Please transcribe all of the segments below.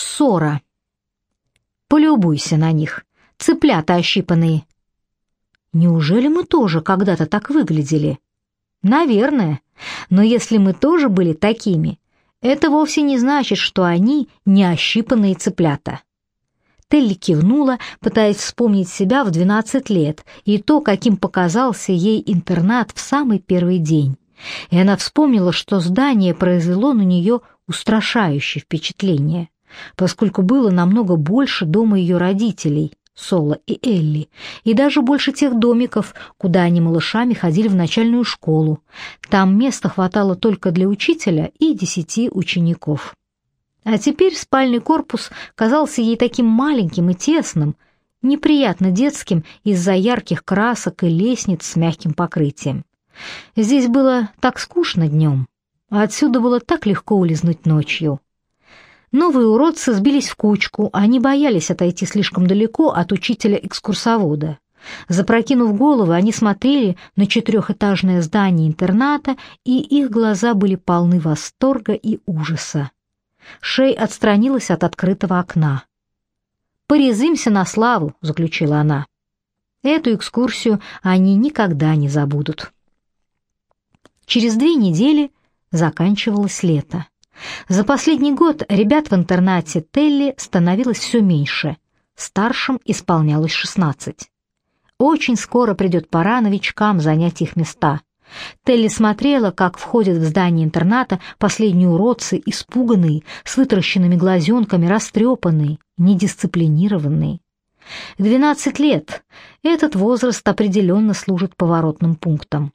Ссора. Полюбуйся на них, цыплята ощипанные. Неужели мы тоже когда-то так выглядели? Наверное. Но если мы тоже были такими, это вовсе не значит, что они не ощипанные цыплята. Телли кивнула, пытаясь вспомнить себя в 12 лет и то, каким показался ей интернат в самый первый день. И она вспомнила, что здание произвело на нее устрашающее впечатление, поскольку было намного больше дома ее родителей, Соло и Элли, и даже больше тех домиков, куда они малышами ходили в начальную школу. Там места хватало только для учителя и десяти учеников. А теперь спальный корпус казался ей таким маленьким и тесным, неприятно детским из-за ярких красок и лестниц с мягким покрытием. Здесь было так скучно днем, а отсюда было так легко улизнуть ночью. Новые уродцы сбились в кучку, они боялись отойти слишком далеко от учителя-экскурсовода. Запрокинув головы, они смотрели на четырехэтажное здание интерната, и их глаза были полны восторга и ужаса. Шей отстранилась от открытого окна. «Порезвимся на славу», — заключила она. Эту экскурсию они никогда не забудут. Через две недели заканчивалось лето. За последний год ребят в интернате Телли становилось все меньше. Старшим исполнялось 16. Очень скоро придет пора новичкам занять их места. Телли смотрела, как входят в здание интерната последние уродцы, испуганные, с вытаращенными глазенками, растрепанные, недисциплинированные. Двенадцать лет. Этот возраст определенно служит поворотным пунктом.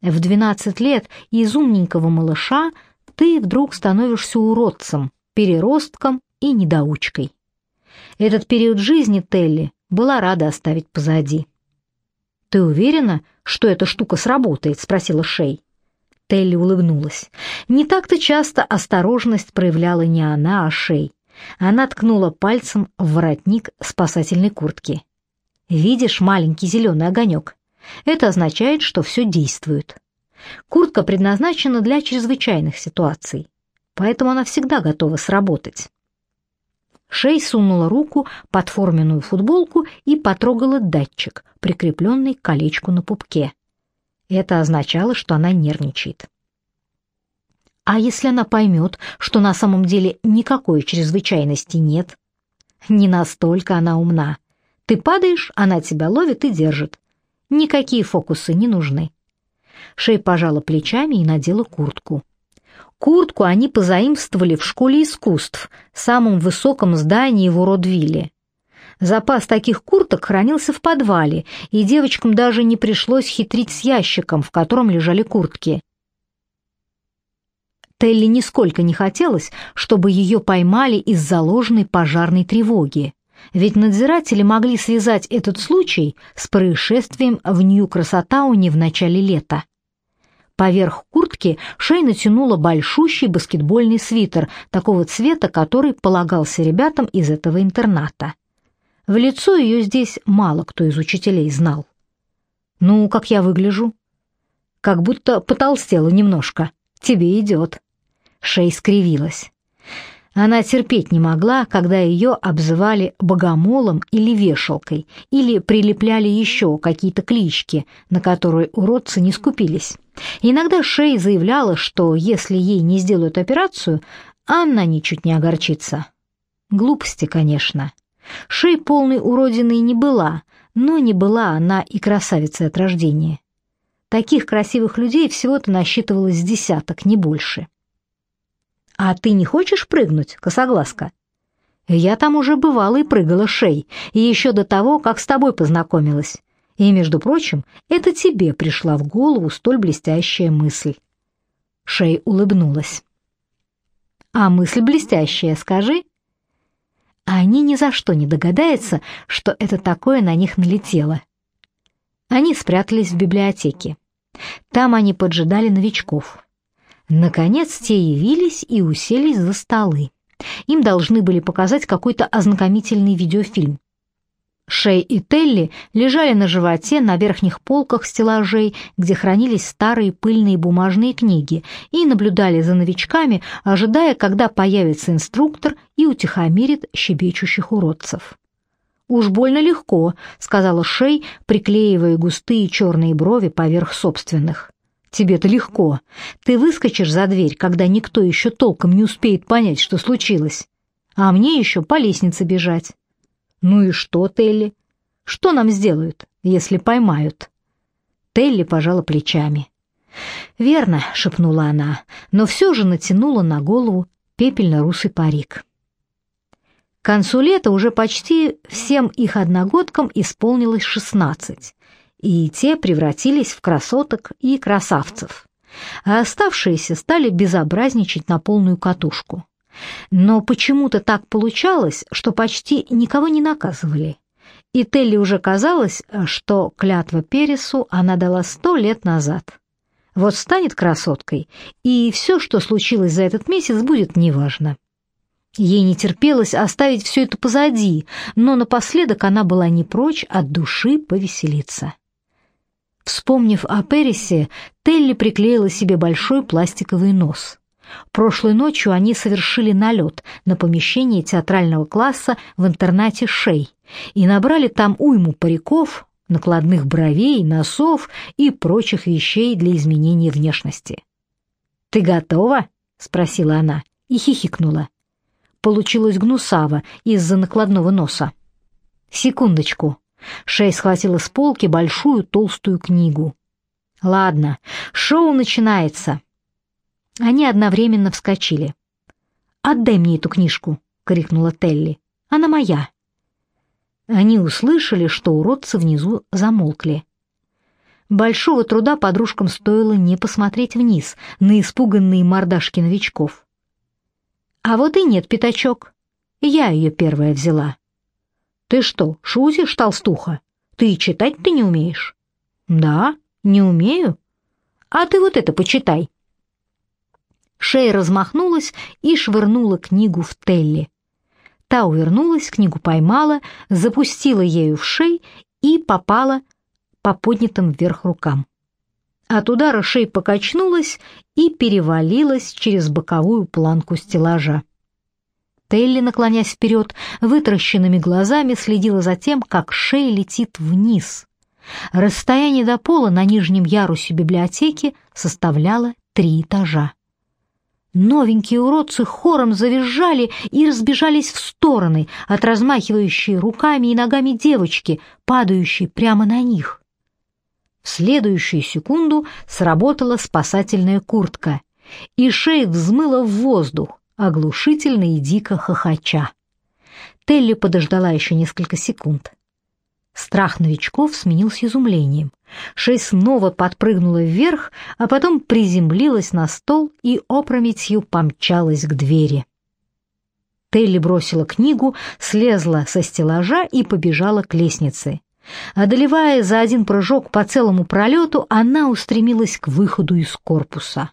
В двенадцать лет из умненького малыша ты вдруг становишься уродцем, переростком и недоучкой. Этот период жизни Телли была рада оставить позади. «Ты уверена, что эта штука сработает?» — спросила Шей. Телли улыбнулась. Не так-то часто осторожность проявляла не она, а Шей. Она ткнула пальцем в воротник спасательной куртки. «Видишь маленький зеленый огонек? Это означает, что все действует. Куртка предназначена для чрезвычайных ситуаций, поэтому она всегда готова сработать. Шей сунула руку под форменную футболку и потрогала датчик, прикрепленный к колечку на пупке. Это означало, что она нервничает. А если она поймет, что на самом деле никакой чрезвычайности нет? Не настолько она умна. Ты падаешь, она тебя ловит и держит. Никакие фокусы не нужны. Шей пожала плечами и надела куртку. Куртку они позаимствовали в школе искусств, самом высоком здании в Уродвилле. Запас таких курток хранился в подвале, и девочкам даже не пришлось хитрить с ящиком, в котором лежали куртки. Телли нисколько не хотелось, чтобы ее поймали из заложенной пожарной тревоги. Ведь надзиратели могли связать этот случай с происшествием в Нью-Красотауне в начале лета. Поверх куртки Шей натянула большущий баскетбольный свитер такого цвета, который полагался ребятам из этого интерната. В лицо ее здесь мало кто из учителей знал. «Ну, как я выгляжу?» «Как будто потолстела немножко. Тебе идет». Шей скривилась. Она терпеть не могла, когда ее обзывали богомолом или вешалкой, или прилепляли еще какие-то клички, на которые уродцы не скупились. Иногда Шей заявляла, что если ей не сделают операцию, она ничуть не огорчится. Глупости, конечно. Шей полной уродиной не была, но не была она и красавицей от рождения. Таких красивых людей всего-то насчитывалось десяток, не больше. «А ты не хочешь прыгнуть, косоглазка?» «Я там уже бывала и прыгала шей, и еще до того, как с тобой познакомилась. И, между прочим, это тебе пришла в голову столь блестящая мысль». Шей улыбнулась. «А мысль блестящая, скажи?» Они ни за что не догадаются, что это такое на них налетело. Они спрятались в библиотеке. Там они поджидали новичков. Наконец те явились и уселись за столы. Им должны были показать какой-то ознакомительный видеофильм. Шей и Телли лежали на животе на верхних полках стеллажей, где хранились старые пыльные бумажные книги, и наблюдали за новичками, ожидая, когда появится инструктор и утихомирит щебечущих уродцев. «Уж больно легко», — сказала Шей, приклеивая густые черные брови поверх собственных. «Тебе-то легко. Ты выскочишь за дверь, когда никто еще толком не успеет понять, что случилось. А мне еще по лестнице бежать». «Ну и что, Телли? Что нам сделают, если поймают?» Телли пожала плечами. «Верно», — шепнула она, но все же натянула на голову пепельно-русый парик. К концу лета уже почти всем их одногодкам исполнилось шестнадцать, и те превратились в красоток и красавцев, а оставшиеся стали безобразничать на полную катушку. Но почему-то так получалось, что почти никого не наказывали. И Телли уже казалось, что клятва Пересу она дала сто лет назад. Вот станет красоткой, и все, что случилось за этот месяц, будет неважно. Ей не терпелось оставить все это позади, но напоследок она была не прочь от души повеселиться. Вспомнив о Пересе, Телли приклеила себе большой пластиковый нос. Прошлой ночью они совершили налет на помещение театрального класса в интернате «Шей» и набрали там уйму париков, накладных бровей, носов и прочих вещей для изменения внешности. «Ты готова?» — спросила она и хихикнула. Получилось гнусаво из-за накладного носа. «Секундочку». Шей схватила с полки большую толстую книгу. «Ладно, шоу начинается. Они одновременно вскочили. «Отдай мне эту книжку!» — крикнула Телли. «Она моя!» Они услышали, что уродцы внизу замолкли. Большого труда подружкам стоило не посмотреть вниз на испуганные мордашки новичков. «А вот и нет, пятачок. Я ее первая взяла». «Ты что, шутишь, толстуха? Ты читать-то не умеешь?» «Да, не умею. А ты вот это почитай». Шея размахнулась и швырнула книгу в Телли. Та увернулась, книгу поймала, запустила ею в шей и попала по поднятым вверх рукам. От удара шея покачнулась и перевалилась через боковую планку стеллажа. Телли, наклонясь вперед, вытаращенными глазами следила за тем, как шея летит вниз. Расстояние до пола на нижнем ярусе библиотеки составляло три этажа. Новенькие уродцы хором завизжали и разбежались в стороны от размахивающей руками и ногами девочки, падающей прямо на них. В следующую секунду сработала спасательная куртка, и шея взмыла в воздух, оглушительно и дико хохоча. Телли подождала еще несколько секунд. Страх новичков сменился изумлением. Шей снова подпрыгнула вверх, а потом приземлилась на стол и опрометью помчалась к двери. Телли бросила книгу, слезла со стеллажа и побежала к лестнице. Одолевая за один прыжок по целому пролету, она устремилась к выходу из корпуса.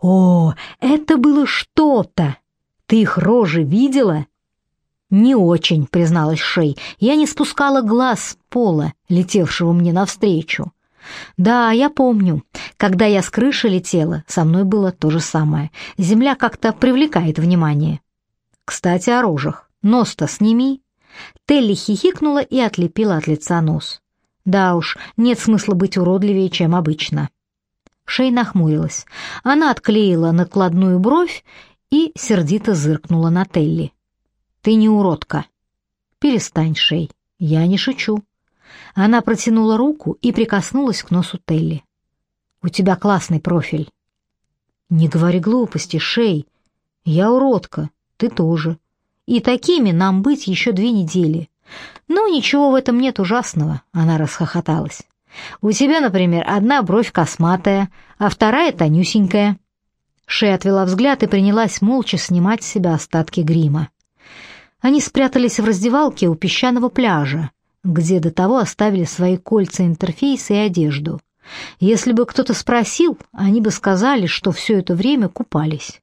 «О, это было что-то! Ты их рожи видела?» «Не очень», — призналась Шей. «Я не спускала глаз с пола, летевшего мне навстречу». «Да, я помню. Когда я с крыши летела, со мной было то же самое. Земля как-то привлекает внимание». «Кстати, о рожах. Нос-то сними». Телли хихикнула и отлепила от лица нос. «Да уж, нет смысла быть уродливее, чем обычно». Шей нахмурилась. Она отклеила накладную бровь и сердито зыркнула на Телли. Ты не уродка. Перестань, Шей. Я не шучу. Она протянула руку и прикоснулась к носу Телли. У тебя классный профиль. Не говори глупости, Шей. Я уродка, ты тоже. И такими нам быть еще две недели. Ну, ничего в этом нет ужасного, она расхохоталась. У тебя, например, одна бровь косматая, а вторая тонюсенькая. Шей отвела взгляд и принялась молча снимать с себя остатки грима. Они спрятались в раздевалке у песчаного пляжа, где до того оставили свои кольца, интерфейсы и одежду. Если бы кто-то спросил, они бы сказали, что все это время купались.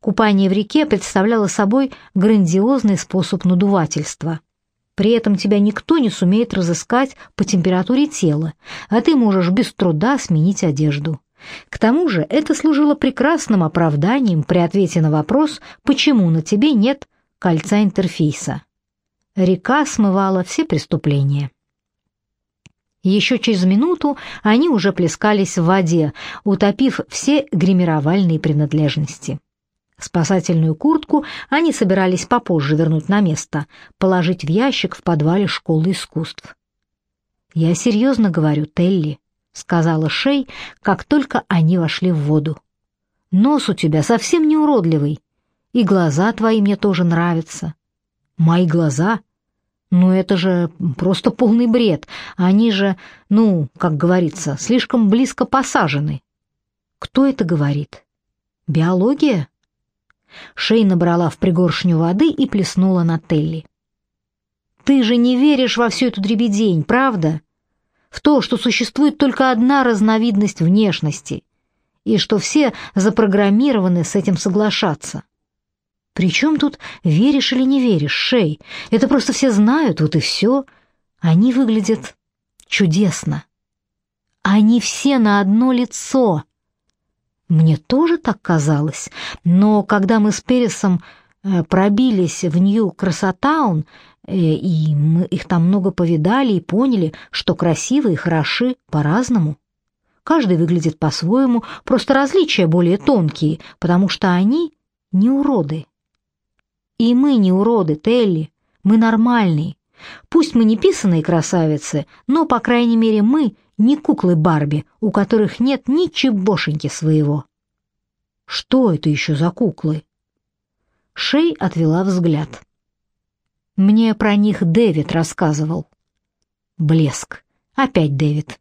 Купание в реке представляло собой грандиозный способ надувательства. При этом тебя никто не сумеет разыскать по температуре тела, а ты можешь без труда сменить одежду. К тому же это служило прекрасным оправданием при ответе на вопрос, почему на тебе нет кольца интерфейса. Река смывала все преступления. Еще через минуту они уже плескались в воде, утопив все гримировальные принадлежности. Спасательную куртку они собирались попозже вернуть на место, положить в ящик в подвале школы искусств. «Я серьезно говорю, Телли», — сказала Шей, как только они вошли в воду. «Нос у тебя совсем не уродливый, и глаза твои мне тоже нравятся». «Мои глаза?» Ну это же просто полный бред. Они же, ну, как говорится, слишком близко посажены. Кто это говорит? Биология? Шей набрала в пригоршню воды и плеснула на Телли. Ты же не веришь во всю эту дребедень, правда? В то, что существует только одна разновидность внешности, и что все запрограммированы с этим соглашаться. Причем тут веришь или не веришь, Шей? Это просто все знают, вот и все. Они выглядят чудесно. Они все на одно лицо. Мне тоже так казалось, но когда мы с Пересом э, пробились в Нью-Красотаун, э, и мы их там много повидали и поняли, что красивые и хороши по-разному. Каждый выглядит по-своему, просто различия более тонкие, потому что они не уроды. И мы не уроды, Телли, мы нормальные. Пусть мы не писаные красавицы, но, по крайней мере, мы не куклы Барби, у которых нет ничегошеньки своего. Что это еще за куклы? Шей отвела взгляд. Мне про них Дэвид рассказывал. Блеск. Опять Дэвид.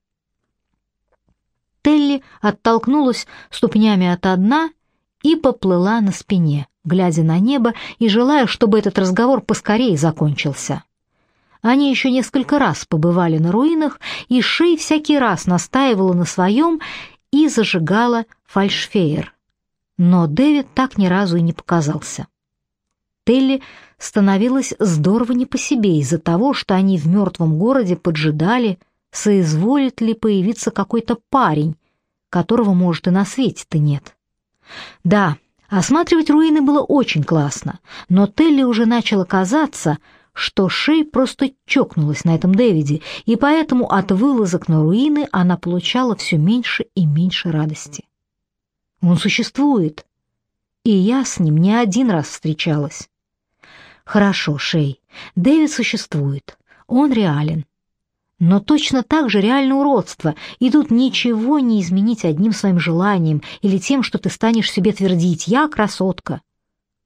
Телли оттолкнулась ступнями от дна и поплыла на спине глядя на небо и желая, чтобы этот разговор поскорее закончился. Они еще несколько раз побывали на руинах, и Шей всякий раз настаивала на своем и зажигала фальшфейер. Но Дэвид так ни разу и не показался. Телли становилось здорово не по себе из-за того, что они в мертвом городе поджидали, соизволит ли появиться какой-то парень, которого, может, и на свете-то нет. Да, Осматривать руины было очень классно, но Телли уже начало казаться, что Шей просто чокнулась на этом Дэвиде, и поэтому от вылазок на руины она получала все меньше и меньше радости. Он существует, и я с ним не один раз встречалась. Хорошо, Шей, Дэвид существует, он реален, но точно так же реально уродство, и тут ничего не изменить одним своим желанием или тем, что ты станешь себе твердить «я красотка».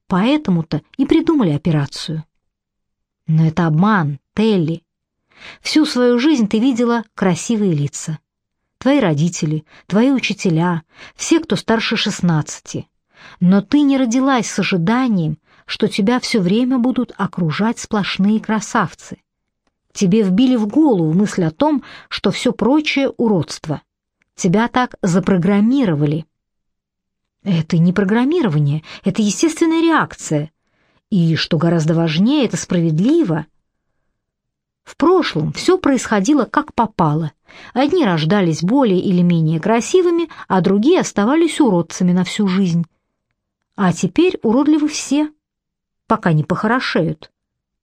Поэтому-то и придумали операцию. Но это обман, Телли. Всю свою жизнь ты видела красивые лица. Твои родители, твои учителя, все, кто старше шестнадцати. Но ты не родилась с ожиданием, что тебя все время будут окружать сплошные красавцы. Тебе вбили в голову мысль о том, что все прочее — уродство. Тебя так запрограммировали. Это не программирование, это естественная реакция. И, что гораздо важнее, это справедливо. В прошлом все происходило как попало. Одни рождались более или менее красивыми, а другие оставались уродцами на всю жизнь. А теперь уродливы все, пока не похорошеют.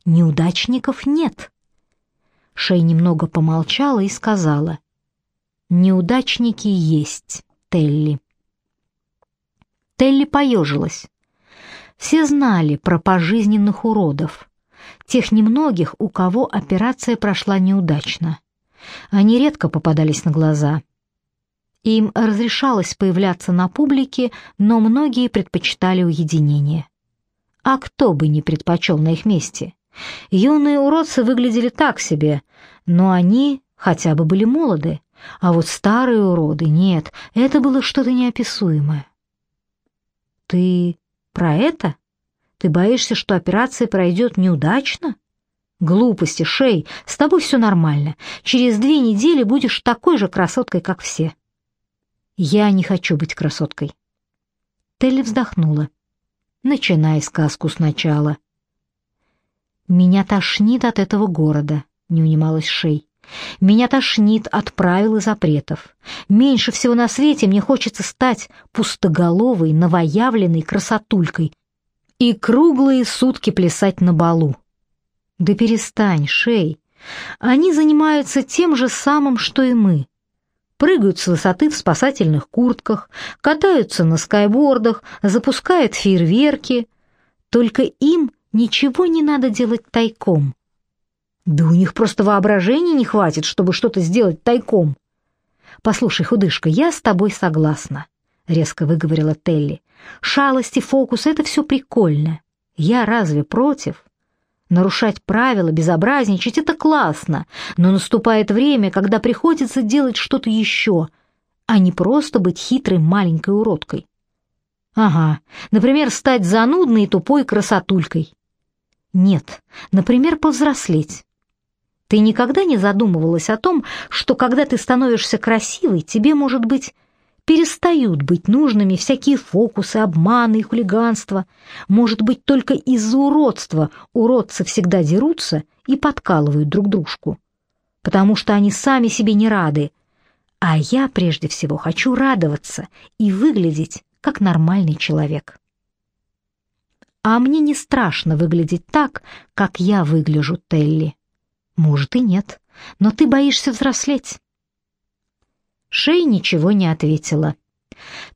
Неудачников нет. Шей немного помолчала и сказала, «Неудачники есть, Телли». Телли поежилась. Все знали про пожизненных уродов, тех немногих, у кого операция прошла неудачно. Они редко попадались на глаза. Им разрешалось появляться на публике, но многие предпочитали уединение. А кто бы не предпочел на их месте? Юные уродцы выглядели так себе, но они хотя бы были молоды, а вот старые уроды нет, это было что-то неописуемое. Ты про это? Ты боишься, что операция пройдет неудачно? Глупости, Шей, с тобой все нормально. Через две недели будешь такой же красоткой, как все. Я не хочу быть красоткой. Телли вздохнула. Начинай сказку сначала. Меня тошнит от этого города, не унималась Шей. Меня тошнит от правил и запретов. Меньше всего на свете мне хочется стать пустоголовой, новоявленной красотулькой и круглые сутки плясать на балу. Да перестань, Шей. Они занимаются тем же самым, что и мы. Прыгают с высоты в спасательных куртках, катаются на скайбордах, запускают фейерверки. Только им ничего не надо делать тайком. Да у них просто воображения не хватит, чтобы что-то сделать тайком. Послушай, худышка, я с тобой согласна, резко выговорила Телли. Шалости, фокус это все прикольно. Я разве против? Нарушать правила, безобразничать это классно, но наступает время, когда приходится делать что-то еще, а не просто быть хитрой маленькой уродкой. Ага, например, стать занудной и тупой красотулькой. Нет, например, повзрослеть. Ты никогда не задумывалась о том, что когда ты становишься красивой, тебе, может быть, перестают быть нужными всякие фокусы, обманы и хулиганство. Может быть, только из-за уродства уродцы всегда дерутся и подкалывают друг дружку, потому что они сами себе не рады. А я прежде всего хочу радоваться и выглядеть как нормальный человек. А мне не страшно выглядеть так, как я выгляжу, Телли. Может и нет, но ты боишься взрослеть. Шей ничего не ответила.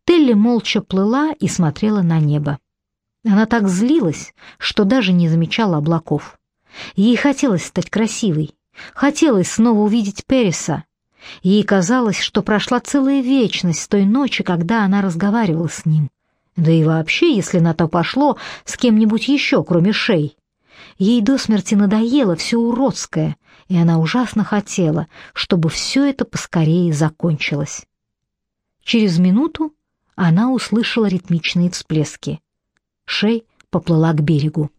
Телли молча плыла и смотрела на небо. Она так злилась, что даже не замечала облаков. Ей хотелось стать красивой, хотелось снова увидеть Переса. Ей казалось, что прошла целая вечность с той ночи, когда она разговаривала с ним. Да и вообще, если на то пошло, с кем-нибудь еще, кроме Шей. Ей до смерти надоело все уродское, и она ужасно хотела, чтобы все это поскорее закончилось. Через минуту она услышала ритмичные всплески. Шей поплыла к берегу.